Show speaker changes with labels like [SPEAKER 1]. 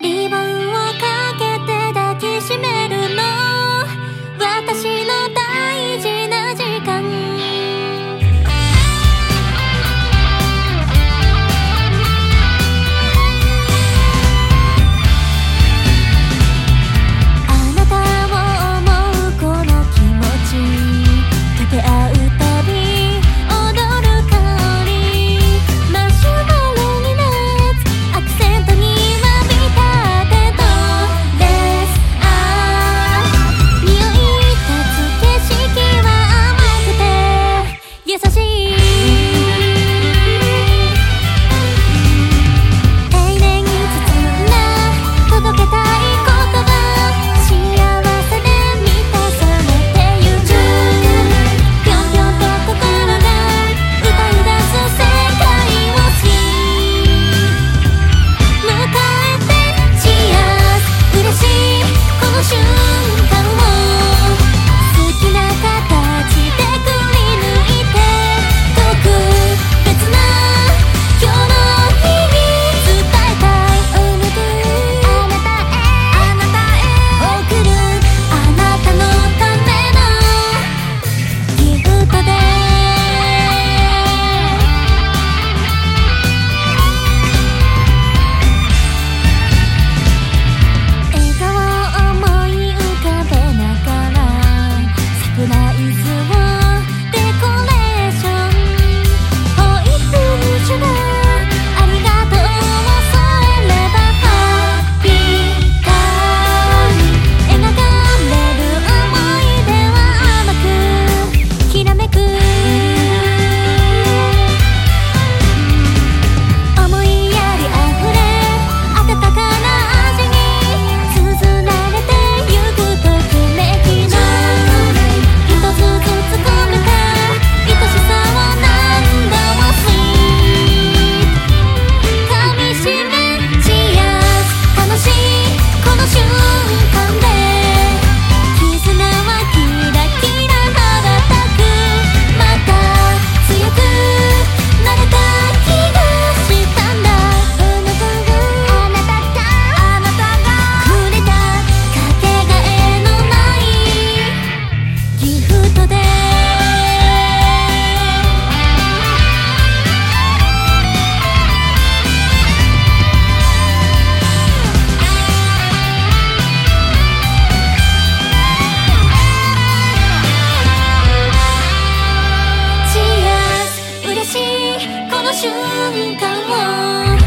[SPEAKER 1] リボこの瞬間を